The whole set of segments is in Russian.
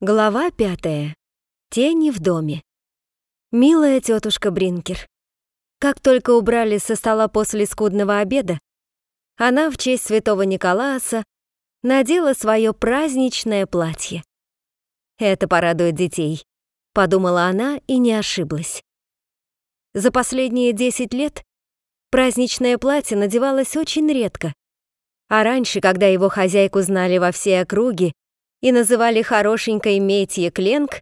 Глава пятая. Тени в доме. Милая тетушка Бринкер. Как только убрали со стола после скудного обеда, она в честь святого Николааса надела свое праздничное платье. «Это порадует детей», — подумала она и не ошиблась. За последние 10 лет праздничное платье надевалось очень редко, а раньше, когда его хозяйку знали во все округи и называли хорошенькой Метье Кленк,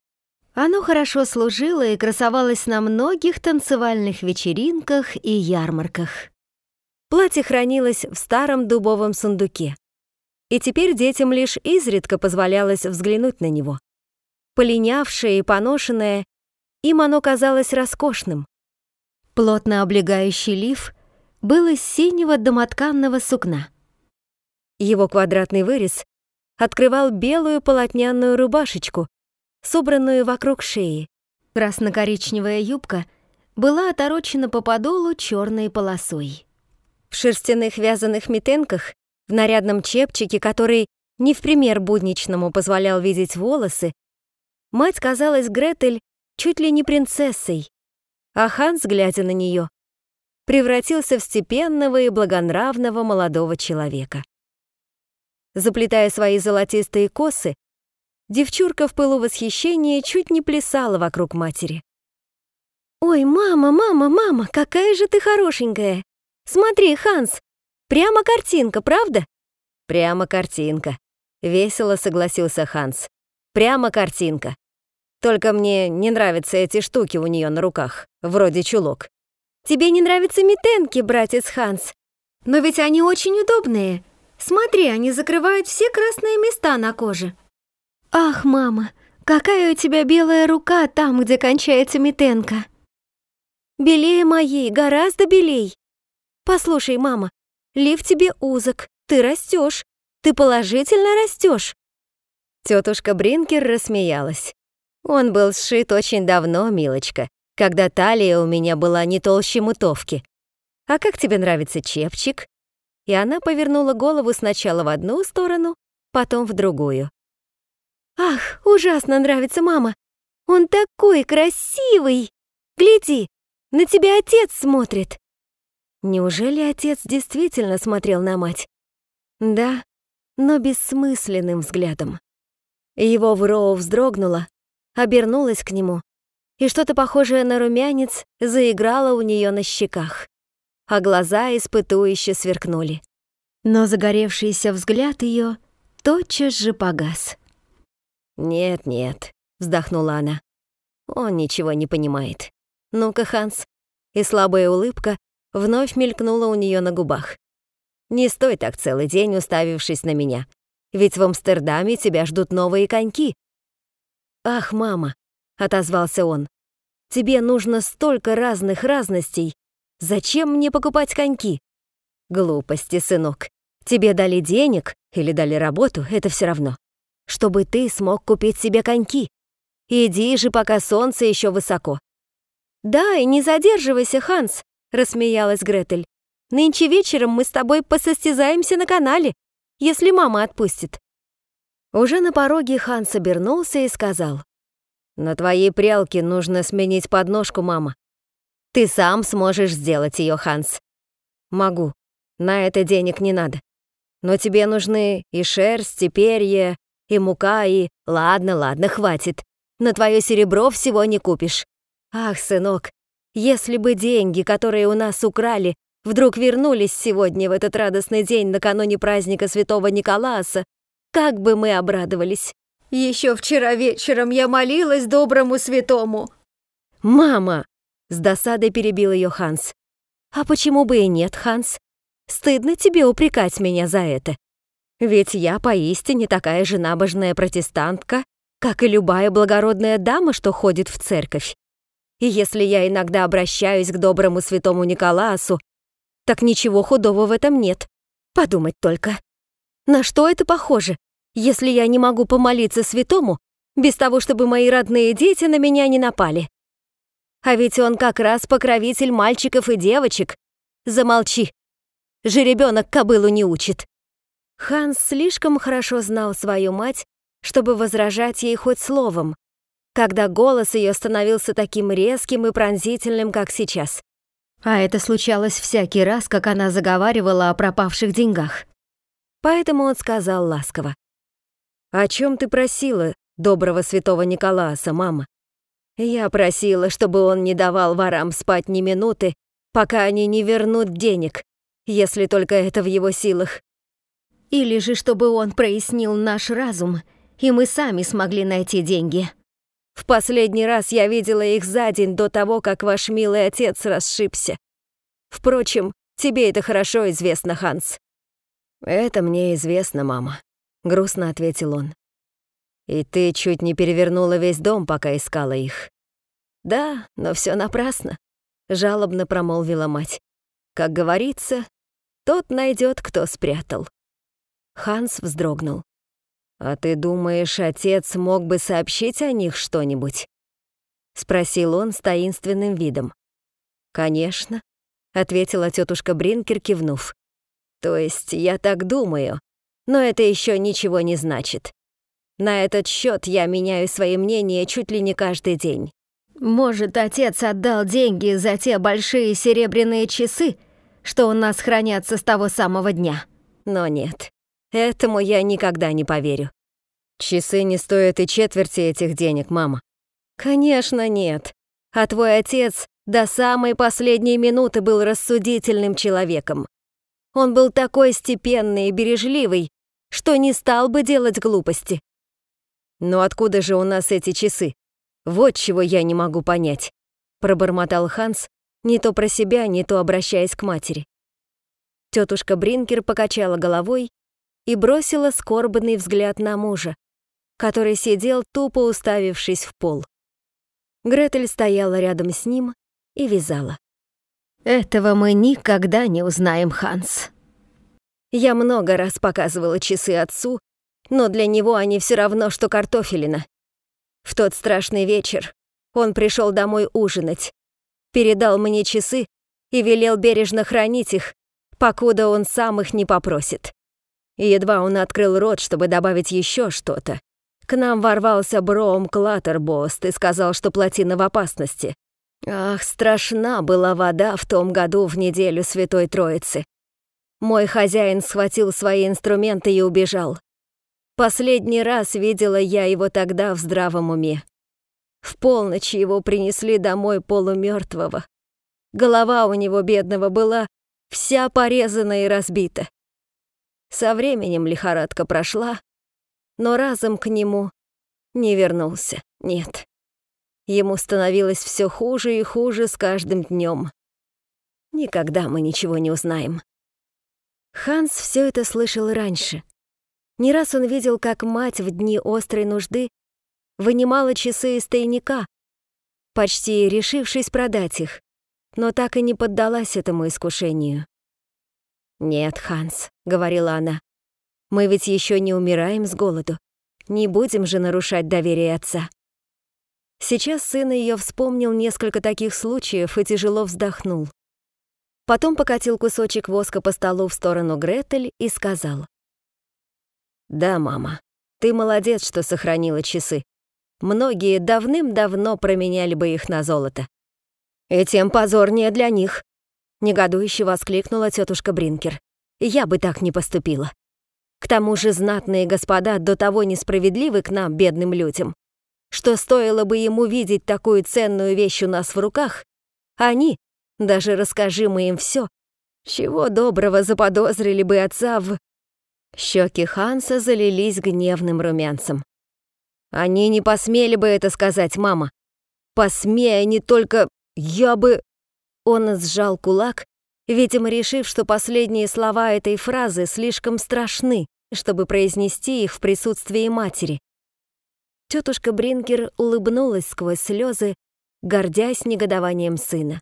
оно хорошо служило и красовалось на многих танцевальных вечеринках и ярмарках. Платье хранилось в старом дубовом сундуке, и теперь детям лишь изредка позволялось взглянуть на него. Полинявшее и поношенное, им оно казалось роскошным. Плотно облегающий лиф был из синего домотканного сукна. Его квадратный вырез открывал белую полотняную рубашечку, собранную вокруг шеи. Красно-коричневая юбка была оторочена по подолу черной полосой. В шерстяных вязаных метенках, в нарядном чепчике, который не в пример будничному позволял видеть волосы, мать казалась Гретель чуть ли не принцессой, а Ханс, глядя на нее, превратился в степенного и благонравного молодого человека. Заплетая свои золотистые косы, девчурка в пылу восхищения чуть не плясала вокруг матери. «Ой, мама, мама, мама, какая же ты хорошенькая! Смотри, Ханс, прямо картинка, правда?» «Прямо картинка», — весело согласился Ханс. «Прямо картинка. Только мне не нравятся эти штуки у нее на руках, вроде чулок». «Тебе не нравятся метенки, братец Ханс? Но ведь они очень удобные. Смотри, они закрывают все красные места на коже. Ах, мама, какая у тебя белая рука там, где кончается метенка. Белее моей, гораздо белей. Послушай, мама, лиф тебе узок, ты растешь, ты положительно растешь. Тетушка Бринкер рассмеялась. Он был сшит очень давно, милочка, когда талия у меня была не толще мутовки. А как тебе нравится чепчик? И она повернула голову сначала в одну сторону, потом в другую. «Ах, ужасно нравится мама! Он такой красивый! Гляди, на тебя отец смотрит!» Неужели отец действительно смотрел на мать? Да, но бессмысленным взглядом. Его вроу вздрогнула, обернулась к нему, и что-то похожее на румянец заиграло у нее на щеках а глаза испытующе сверкнули. Но загоревшийся взгляд ее тотчас же погас. «Нет-нет», — вздохнула она. «Он ничего не понимает. Ну-ка, Ханс». И слабая улыбка вновь мелькнула у нее на губах. «Не стой так целый день, уставившись на меня. Ведь в Амстердаме тебя ждут новые коньки». «Ах, мама», — отозвался он, — «тебе нужно столько разных разностей, Зачем мне покупать коньки? Глупости, сынок. Тебе дали денег или дали работу, это все равно. Чтобы ты смог купить себе коньки. Иди же, пока солнце еще высоко. Да, и не задерживайся, Ханс, рассмеялась Гретель. Нынче вечером мы с тобой посостязаемся на канале, если мама отпустит. Уже на пороге Ханс обернулся и сказал. «На твоей прялке нужно сменить подножку, мама. Ты сам сможешь сделать ее, Ханс. Могу. На это денег не надо. Но тебе нужны и шерсть, и перья, и мука, и... Ладно, ладно, хватит. На твое серебро всего не купишь. Ах, сынок, если бы деньги, которые у нас украли, вдруг вернулись сегодня в этот радостный день накануне праздника Святого Николааса, как бы мы обрадовались. Еще вчера вечером я молилась доброму святому. «Мама!» С досадой перебил ее Ханс. «А почему бы и нет, Ханс? Стыдно тебе упрекать меня за это. Ведь я поистине такая же набожная протестантка, как и любая благородная дама, что ходит в церковь. И если я иногда обращаюсь к доброму святому Николаасу, так ничего худого в этом нет. Подумать только. На что это похоже, если я не могу помолиться святому, без того, чтобы мои родные дети на меня не напали? А ведь он как раз покровитель мальчиков и девочек. Замолчи. Жеребенок кобылу не учит. Ханс слишком хорошо знал свою мать, чтобы возражать ей хоть словом, когда голос ее становился таким резким и пронзительным, как сейчас. А это случалось всякий раз, как она заговаривала о пропавших деньгах. Поэтому он сказал ласково. «О чем ты просила, доброго святого Николааса, мама?» Я просила, чтобы он не давал ворам спать ни минуты, пока они не вернут денег, если только это в его силах. Или же, чтобы он прояснил наш разум, и мы сами смогли найти деньги. В последний раз я видела их за день до того, как ваш милый отец расшибся. Впрочем, тебе это хорошо известно, Ханс. Это мне известно, мама, грустно ответил он. И ты чуть не перевернула весь дом, пока искала их. Да, но все напрасно, жалобно промолвила мать. Как говорится, тот найдет, кто спрятал. Ханс вздрогнул. «А ты думаешь, отец мог бы сообщить о них что-нибудь?» — спросил он с таинственным видом. «Конечно», — ответила тетушка Бринкер, кивнув. «То есть я так думаю, но это еще ничего не значит. На этот счет я меняю свои мнения чуть ли не каждый день. Может, отец отдал деньги за те большие серебряные часы, что у нас хранятся с того самого дня? Но нет, этому я никогда не поверю. Часы не стоят и четверти этих денег, мама. Конечно, нет. А твой отец до самой последней минуты был рассудительным человеком. Он был такой степенный и бережливый, что не стал бы делать глупости. «Но откуда же у нас эти часы? Вот чего я не могу понять», — пробормотал Ханс, не то про себя, не то обращаясь к матери. Тетушка Бринкер покачала головой и бросила скорбный взгляд на мужа, который сидел, тупо уставившись в пол. Гретель стояла рядом с ним и вязала. «Этого мы никогда не узнаем, Ханс». Я много раз показывала часы отцу, но для него они все равно, что картофелина. В тот страшный вечер он пришел домой ужинать, передал мне часы и велел бережно хранить их, покуда он сам их не попросит. Едва он открыл рот, чтобы добавить еще что-то, к нам ворвался Броум Клаттербост и сказал, что плотина в опасности. Ах, страшна была вода в том году в неделю Святой Троицы. Мой хозяин схватил свои инструменты и убежал. Последний раз видела я его тогда в здравом уме. В полночь его принесли домой полумертвого. Голова у него, бедного, была вся порезана и разбита. Со временем лихорадка прошла, но разом к нему не вернулся, нет. Ему становилось все хуже и хуже с каждым днем. Никогда мы ничего не узнаем. Ханс все это слышал раньше — не раз он видел, как мать в дни острой нужды вынимала часы из тайника, почти решившись продать их, но так и не поддалась этому искушению. «Нет, Ханс», — говорила она, — «мы ведь еще не умираем с голоду. Не будем же нарушать доверие отца». Сейчас сын ее вспомнил несколько таких случаев и тяжело вздохнул. Потом покатил кусочек воска по столу в сторону Гретель и сказал. «Да, мама, ты молодец, что сохранила часы. Многие давным-давно променяли бы их на золото. И тем позорнее для них», — негодующе воскликнула тетушка Бринкер. «Я бы так не поступила. К тому же знатные господа до того несправедливы к нам, бедным людям, что стоило бы ему видеть такую ценную вещь у нас в руках, они, даже расскажи мы им все, чего доброго заподозрили бы отца в... Щеки Ханса залились гневным румянцем. «Они не посмели бы это сказать, мама. Посмея не только... Я бы...» Он сжал кулак, видимо, решив, что последние слова этой фразы слишком страшны, чтобы произнести их в присутствии матери. Тетушка Бринкер улыбнулась сквозь слезы, гордясь негодованием сына.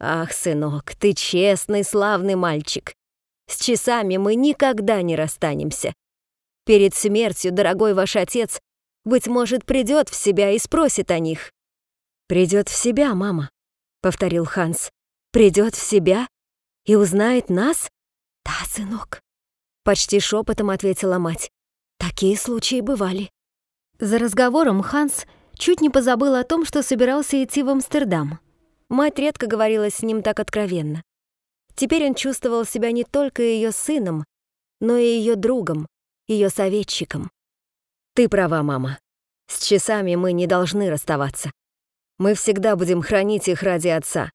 «Ах, сынок, ты честный, славный мальчик. С часами мы никогда не расстанемся. Перед смертью, дорогой ваш отец, быть может, придет в себя и спросит о них. «Придет в себя, мама», — повторил Ханс. «Придет в себя и узнает нас?» «Да, сынок», — почти шепотом ответила мать. «Так Такие случаи бывали. За разговором Ханс чуть не позабыл о том, что собирался идти в Амстердам. Мать редко говорила с ним так откровенно. Теперь он чувствовал себя не только ее сыном, но и ее другом, ее советчиком. «Ты права, мама. С часами мы не должны расставаться. Мы всегда будем хранить их ради отца.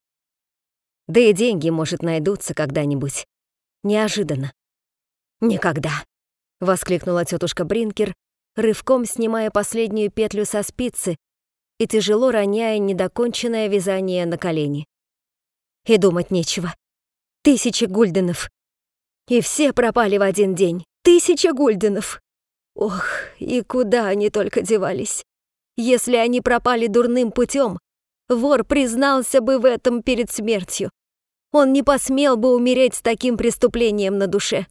Да и деньги, может, найдутся когда-нибудь. Неожиданно. «Никогда!» — воскликнула тетушка Бринкер, рывком снимая последнюю петлю со спицы и тяжело роняя недоконченное вязание на колени. И думать нечего. Тысячи гульденов. И все пропали в один день. Тысяча гульденов. Ох, и куда они только девались. Если они пропали дурным путем, вор признался бы в этом перед смертью. Он не посмел бы умереть с таким преступлением на душе.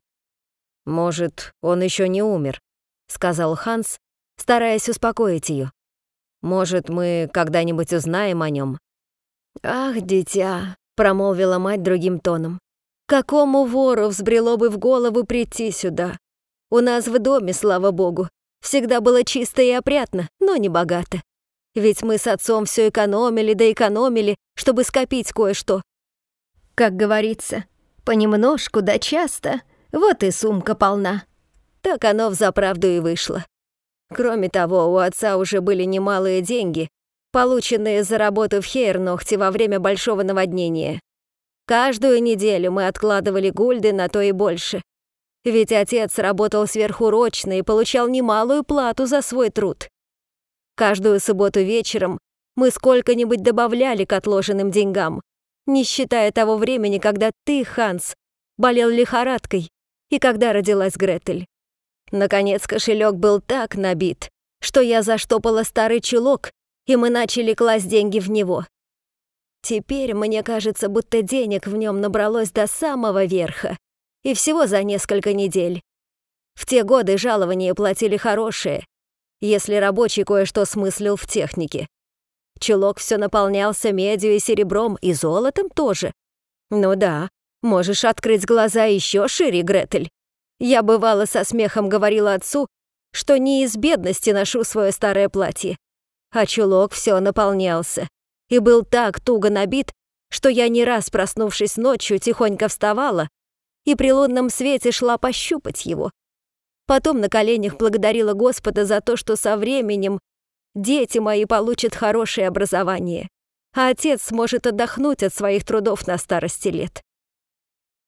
«Может, он еще не умер», — сказал Ханс, стараясь успокоить ее. «Может, мы когда-нибудь узнаем о нем?» «Ах, дитя», — промолвила мать другим тоном, «какому вору взбрело бы в голову прийти сюда? У нас в доме, слава богу, всегда было чисто и опрятно, но не богато. Ведь мы с отцом все экономили да экономили, чтобы скопить кое-что. Как говорится, понемножку да часто, вот и сумка полна. Так оно взаправду и вышло. Кроме того, у отца уже были немалые деньги, полученные за работу в Хейрнохте во время большого наводнения. Каждую неделю мы откладывали гульды на то и больше. Ведь отец работал сверхурочно и получал немалую плату за свой труд. Каждую субботу вечером мы сколько-нибудь добавляли к отложенным деньгам, не считая того времени, когда ты, Ханс, болел лихорадкой и когда родилась Гретель. Наконец кошелек был так набит, что я заштопала старый чулок, и мы начали класть деньги в него. Теперь мне кажется, будто денег в нем набралось до самого верха, и всего за несколько недель. В те годы жалования платили хорошие, если рабочий кое-что смыслил в технике. Чулок все наполнялся медью и серебром, и золотом тоже. Ну да, можешь открыть глаза еще шире, Гретель. Я бывало со смехом говорила отцу, что не из бедности ношу свое старое платье. А чулок все наполнялся и был так туго набит, что я не раз, проснувшись ночью, тихонько вставала и при лунном свете шла пощупать его. Потом на коленях благодарила Господа за то, что со временем дети мои получат хорошее образование, а отец сможет отдохнуть от своих трудов на старости лет.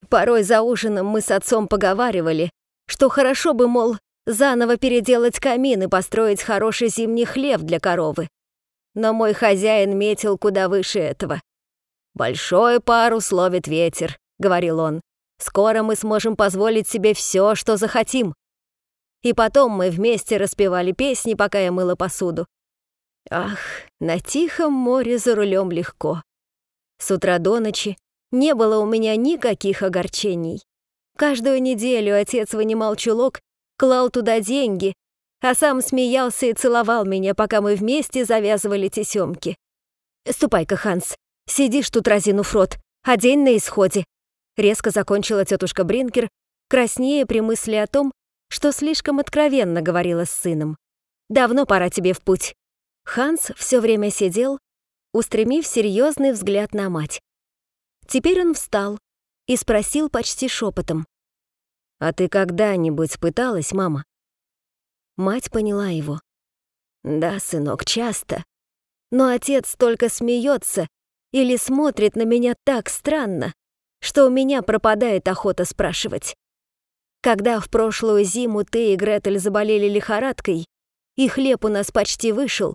Порой за ужином мы с отцом поговаривали, что хорошо бы, мол, заново переделать камин и построить хороший зимний хлев для коровы. Но мой хозяин метил куда выше этого. «Большой парус ловит ветер», — говорил он. «Скоро мы сможем позволить себе все, что захотим». И потом мы вместе распевали песни, пока я мыла посуду. Ах, на тихом море за рулем легко. С утра до ночи не было у меня никаких огорчений. Каждую неделю отец вынимал чулок, клал туда деньги, а сам смеялся и целовал меня, пока мы вместе завязывали тесемки. «Ступай-ка, Ханс, сидишь тут разинув рот, а на исходе», резко закончила тетушка Бринкер, краснее при мысли о том, что слишком откровенно говорила с сыном. «Давно пора тебе в путь». Ханс все время сидел, устремив серьезный взгляд на мать. Теперь он встал и спросил почти шепотом. «А ты когда-нибудь пыталась, мама?» Мать поняла его. «Да, сынок, часто. Но отец только смеется или смотрит на меня так странно, что у меня пропадает охота спрашивать. Когда в прошлую зиму ты и Гретель заболели лихорадкой, и хлеб у нас почти вышел,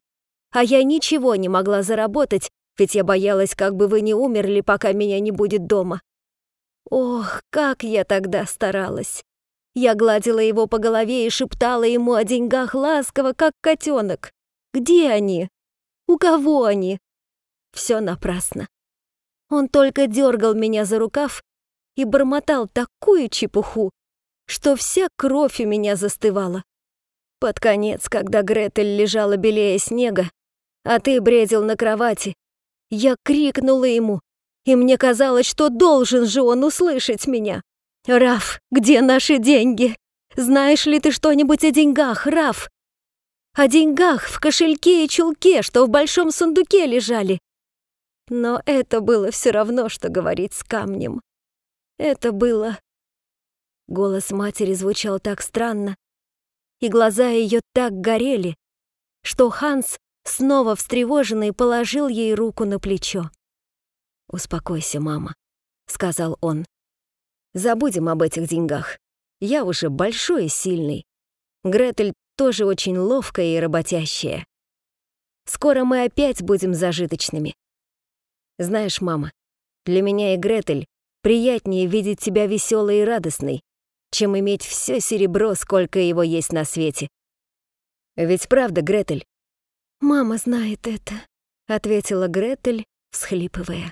а я ничего не могла заработать, ведь я боялась, как бы вы не умерли, пока меня не будет дома. Ох, как я тогда старалась. Я гладила его по голове и шептала ему о деньгах ласково, как котенок. Где они? У кого они? Все напрасно. Он только дергал меня за рукав и бормотал такую чепуху, что вся кровь у меня застывала. Под конец, когда Гретель лежала белее снега, а ты бредил на кровати, я крикнула ему, и мне казалось, что должен же он услышать меня. «Раф, где наши деньги? Знаешь ли ты что-нибудь о деньгах, Раф? О деньгах в кошельке и чулке, что в большом сундуке лежали. Но это было все равно, что говорить с камнем. Это было... Голос матери звучал так странно, и глаза ее так горели, что Ханс, снова встревоженный, положил ей руку на плечо. «Успокойся, мама», — сказал он. «Забудем об этих деньгах. Я уже большой и сильный. Гретель тоже очень ловкая и работящая. Скоро мы опять будем зажиточными. Знаешь, мама, для меня и Гретель приятнее видеть тебя веселой и радостной, чем иметь все серебро, сколько его есть на свете. Ведь правда, Гретель?» «Мама знает это», — ответила Гретель, всхлипывая.